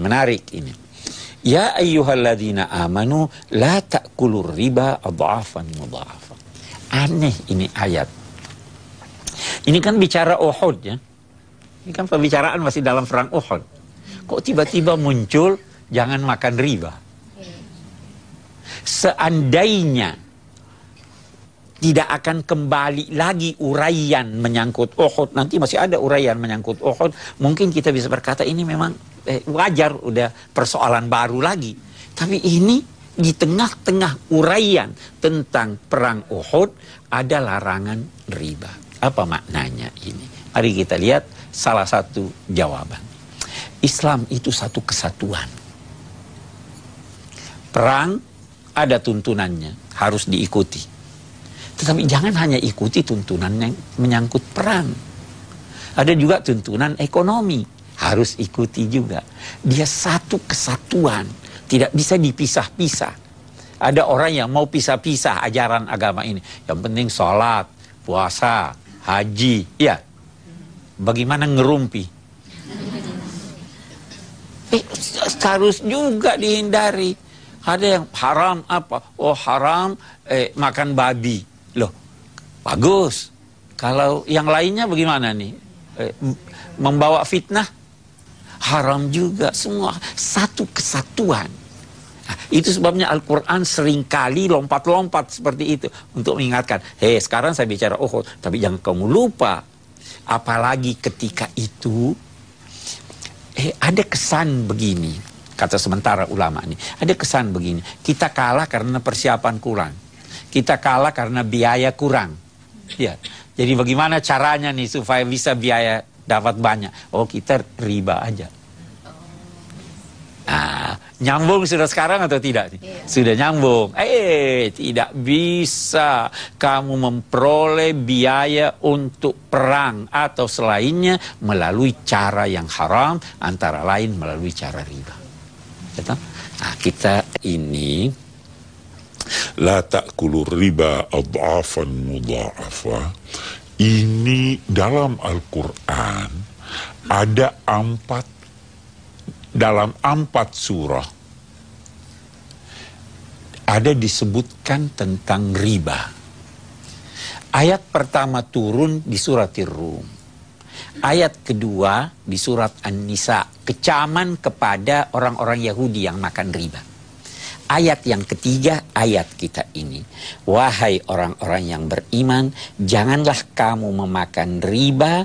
Menarik ini. Ya ayyuhalladzina amanu la ta'kulur riba adhafan mudhafan. Aneh ini ayat. Ini kan bicara Uhud ya. Ini kan pembicaraan masih dalam perang Uhud. Kok tiba-tiba muncul jangan makan riba? Seandainya tidak akan kembali lagi uraian menyangkut Uhud. Nanti masih ada uraian menyangkut Uhud. Mungkin kita bisa berkata ini memang eh, wajar, udah persoalan baru lagi. Tapi ini di tengah-tengah uraian tentang perang Uhud ada larangan riba. Apa maknanya ini? Mari kita lihat salah satu jawaban. Islam itu satu kesatuan. Perang ada tuntunannya, harus diikuti. Tetapi jangan hanya ikuti tuntunan yang menyangkut perang. Ada juga tuntunan ekonomi, harus ikuti juga. Dia satu kesatuan, tidak bisa dipisah-pisah. Ada orang yang mau pisah-pisah ajaran agama ini. Yang penting sholat, puasa, haji, ya. Bagaimana ngerumpi? Eh, harus juga dihindari. Ada yang haram apa? Oh haram eh, makan babi. Loh, bagus. Kalau yang lainnya bagaimana nih? Eh, membawa fitnah? Haram juga semua. Satu kesatuan. Nah, itu sebabnya Al-Quran sering kali lompat-lompat seperti itu. Untuk mengingatkan, hei sekarang saya bicara oh, tapi jangan kamu lupa. Apalagi ketika itu, eh ada kesan begini kata sementara ulama ini. Ada kesan begini, kita kalah karena persiapan kurang. Kita kalah karena biaya kurang. Ya. Jadi bagaimana caranya nih supaya bisa biaya dapat banyak? Oh, kita riba aja. Nah, nyambung sudah sekarang atau tidak? Iya. Sudah nyambung. Eh, tidak bisa kamu memperoleh biaya untuk perang atau selainnya melalui cara yang haram, antara lain melalui cara riba. Nah, kita ini la ta'kulur riba adhafan mudha'afa ini dalam Al-Quran ada empat dalam empat surah ada disebutkan tentang riba. Ayat pertama turun di surat Rum. Ayat kedua di surat An-Nisa, kecaman kepada orang-orang Yahudi yang makan riba. Ayat yang ketiga, ayat kita ini. Wahai orang-orang yang beriman, janganlah kamu memakan riba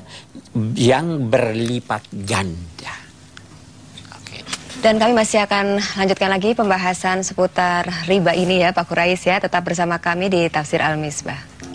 yang berlipat ganda. Dan kami masih akan lanjutkan lagi pembahasan seputar riba ini ya Pak Kurais ya. Tetap bersama kami di Tafsir Al-Misbah.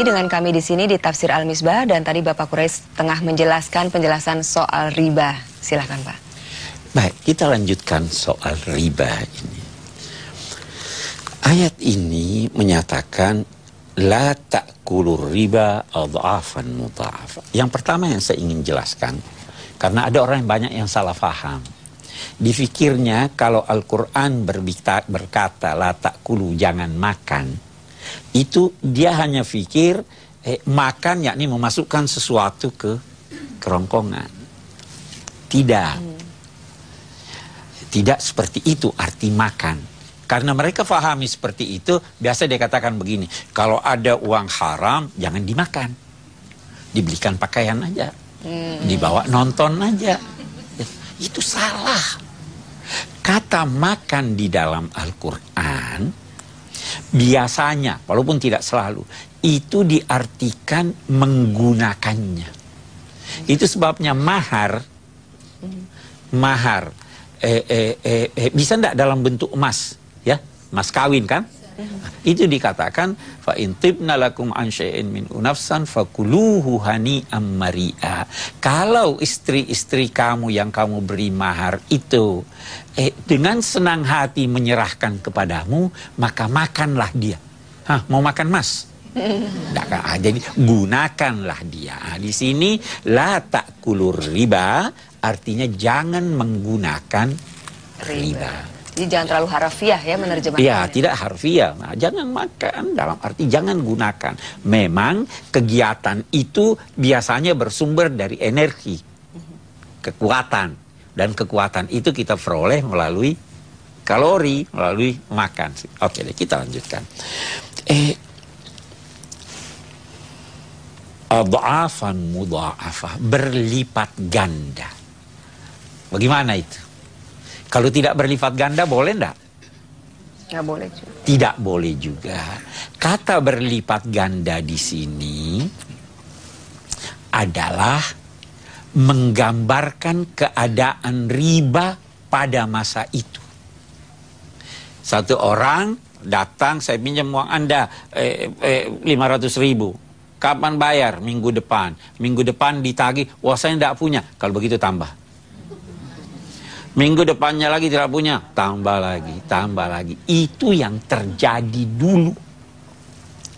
Dengan kami di sini di Tafsir Al-Misbah dan tadi Bapak Quraisy tengah menjelaskan penjelasan soal riba. Silahkan Pak. Baik, kita lanjutkan soal riba ini. Ayat ini menyatakan la ta'kulur riba adhafan mudha'afa. Yang pertama yang saya ingin jelaskan karena ada orang yang banyak yang salah faham. Difikirnya kalau Al-Quran berkata la ta'kulu jangan makan itu dia hanya pikir eh, makan yakni memasukkan sesuatu ke kerongkongan. Tidak. Hmm. Tidak seperti itu arti makan. Karena mereka fahami seperti itu, biasa dia katakan begini, kalau ada uang haram jangan dimakan. Dibelikan pakaian aja. Hmm. Dibawa nonton aja. Itu salah. Kata makan di dalam Al-Qur'an biasanya, walaupun tidak selalu, itu diartikan menggunakannya. Itu sebabnya mahar, mahar, eh, eh, eh, eh, bisa tidak dalam bentuk emas, ya, emas kawin kan? Itu dikatakan fa in tibna lakum an syai'in min unafsan fakuluhu hani'am mari'a. Kalau istri-istri kamu yang kamu beri mahar itu eh, dengan senang hati menyerahkan kepadamu, maka makanlah dia. Hah, mau makan mas? Nah, jadi gunakanlah dia. Nah, di sini la kulur riba artinya jangan menggunakan riba. Jadi jangan terlalu harfiah ya menerjemahkan. Iya, tidak harfiah. Nah, jangan makan dalam arti jangan gunakan. Memang kegiatan itu biasanya bersumber dari energi, kekuatan, dan kekuatan itu kita peroleh melalui kalori, melalui makan. Oke, deh, kita lanjutkan. Eh, adhafan mudha'afah berlipat ganda. Bagaimana itu? Kalau tidak berlipat ganda boleh enggak? Nggak boleh juga. Tidak boleh juga. Kata berlipat ganda di sini adalah menggambarkan keadaan riba pada masa itu. Satu orang datang, saya pinjam uang Anda eh, eh, 500 ribu. Kapan bayar? Minggu depan. Minggu depan ditagih, wah saya tidak punya. Kalau begitu tambah. Minggu depannya lagi tidak punya, tambah lagi, tambah lagi. Itu yang terjadi dulu.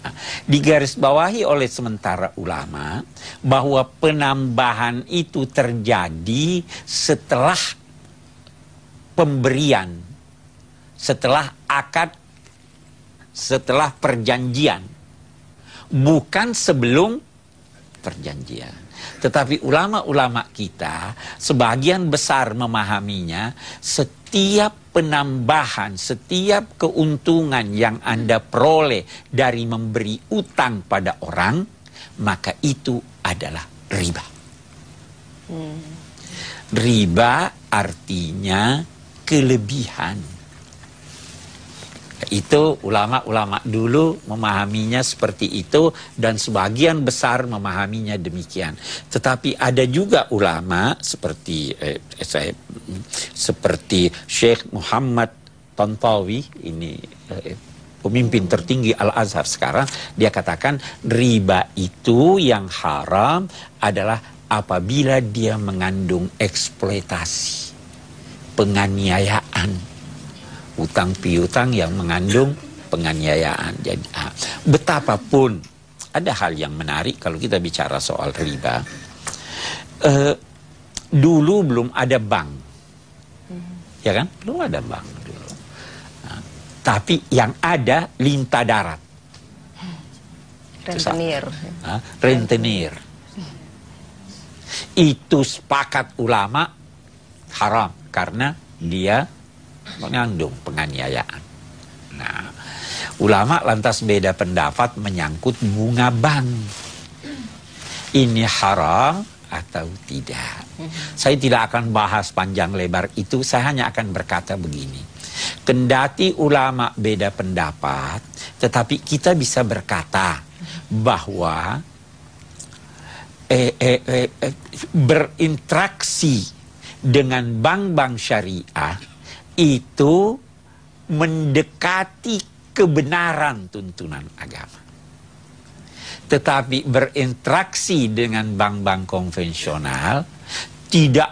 Nah, digaris bawahi oleh sementara ulama bahwa penambahan itu terjadi setelah pemberian, setelah akad, setelah perjanjian, bukan sebelum perjanjian. Tetapi ulama-ulama kita sebagian besar memahaminya setiap penambahan, setiap keuntungan yang Anda peroleh dari memberi utang pada orang, maka itu adalah riba. Hmm. Riba artinya kelebihan itu ulama-ulama dulu memahaminya seperti itu dan sebagian besar memahaminya demikian. Tetapi ada juga ulama seperti eh, saya seperti Syekh Muhammad Tontawi ini eh, pemimpin tertinggi Al-Azhar sekarang dia katakan riba itu yang haram adalah apabila dia mengandung eksploitasi penganiayaan utang piutang yang mengandung penganiayaan. Jadi ah, betapapun ada hal yang menarik kalau kita bicara soal riba. Uh, dulu belum ada bank, ya kan? Belum ada bank dulu. Nah, tapi yang ada lintah darat. Rentenir. Nah, rentenir. Itu sepakat ulama haram karena dia mengandung penganiayaan. Nah, ulama lantas beda pendapat menyangkut bunga bank. Ini haram atau tidak. Saya tidak akan bahas panjang lebar itu, saya hanya akan berkata begini. Kendati ulama beda pendapat, tetapi kita bisa berkata bahwa eh, eh, eh, eh berinteraksi dengan bank-bank syariah itu mendekati kebenaran tuntunan agama. Tetapi berinteraksi dengan bank-bank konvensional tidak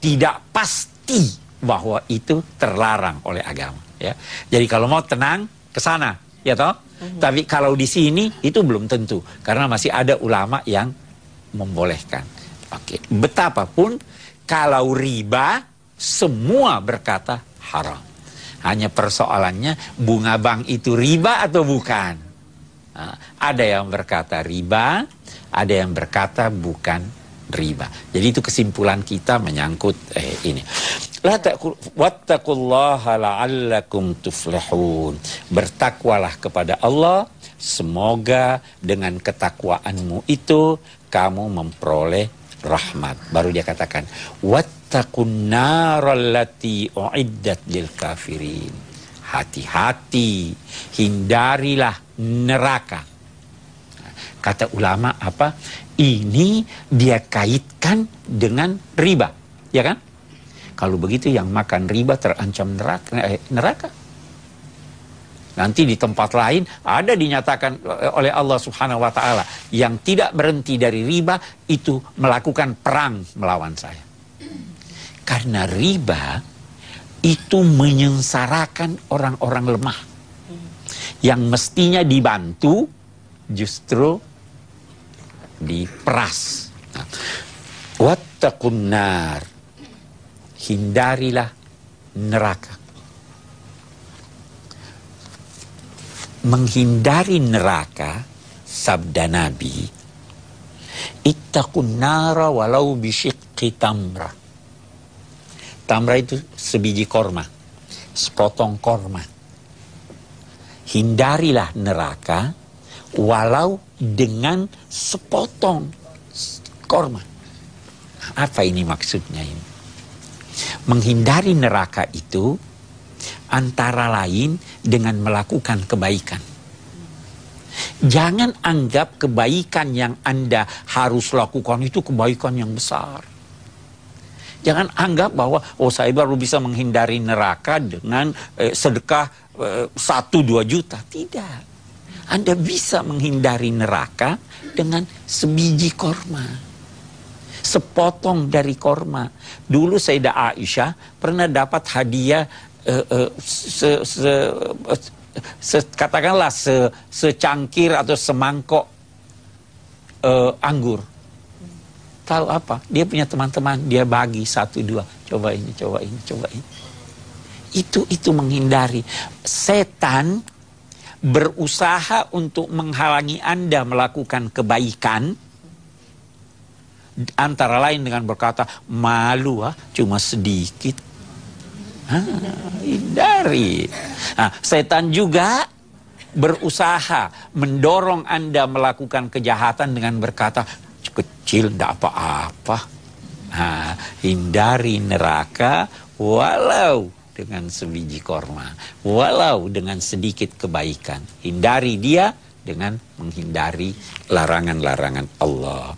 tidak pasti bahwa itu terlarang oleh agama ya. Jadi kalau mau tenang ke sana ya toh. Mm-hmm. Tapi kalau di sini itu belum tentu karena masih ada ulama yang membolehkan. Oke, betapapun kalau riba semua berkata haram. Hanya persoalannya bunga bank itu riba atau bukan. Ada yang berkata riba, ada yang berkata bukan riba. Jadi itu kesimpulan kita menyangkut eh, ini. Tuflihun. Bertakwalah kepada Allah, semoga dengan ketakwaanmu itu kamu memperoleh rahmat. Baru dia katakan, wattaqun narallati uiddat lil kafirin. Hati-hati, hindarilah neraka. Kata ulama apa? Ini dia kaitkan dengan riba, ya kan? Kalau begitu yang makan riba terancam neraka. Eh, neraka. Nanti di tempat lain ada dinyatakan oleh Allah Subhanahu wa taala yang tidak berhenti dari riba itu melakukan perang melawan saya. Karena riba itu menyengsarakan orang-orang lemah. Yang mestinya dibantu justru diperas. Nah. Hindarilah neraka. Menghindari neraka, sabda Nabi, Ittaqun nara walau bisyikki tamra. Tamra itu sebiji korma, sepotong korma. Hindarilah neraka walau dengan sepotong korma. Apa ini maksudnya ini? Menghindari neraka itu antara lain dengan melakukan kebaikan. Jangan anggap kebaikan yang Anda harus lakukan itu kebaikan yang besar. Jangan anggap bahwa oh saya baru bisa menghindari neraka dengan eh, sedekah eh, satu dua juta. Tidak. Anda bisa menghindari neraka dengan sebiji korma. Sepotong dari korma. Dulu Sayyidah Aisyah pernah dapat hadiah uh, uh, se, se, se, katakanlah se, secangkir atau semangkok uh, anggur. Tahu apa? Dia punya teman-teman, dia bagi satu dua. Coba ini, coba ini, coba ini. Itu itu menghindari setan berusaha untuk menghalangi Anda melakukan kebaikan antara lain dengan berkata malu ah cuma sedikit ah, hindari nah, setan juga berusaha mendorong anda melakukan kejahatan dengan berkata kecil tidak apa-apa nah, hindari neraka walau dengan sebiji korma. Walau dengan sedikit kebaikan. Hindari dia dengan menghindari larangan-larangan Allah.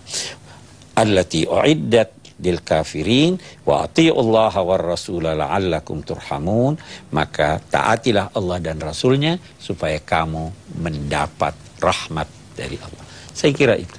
Allati uiddat lil kafirin wa Allah wa rasul la'allakum turhamun maka taatilah Allah dan rasulnya supaya kamu mendapat rahmat dari Allah saya kira itu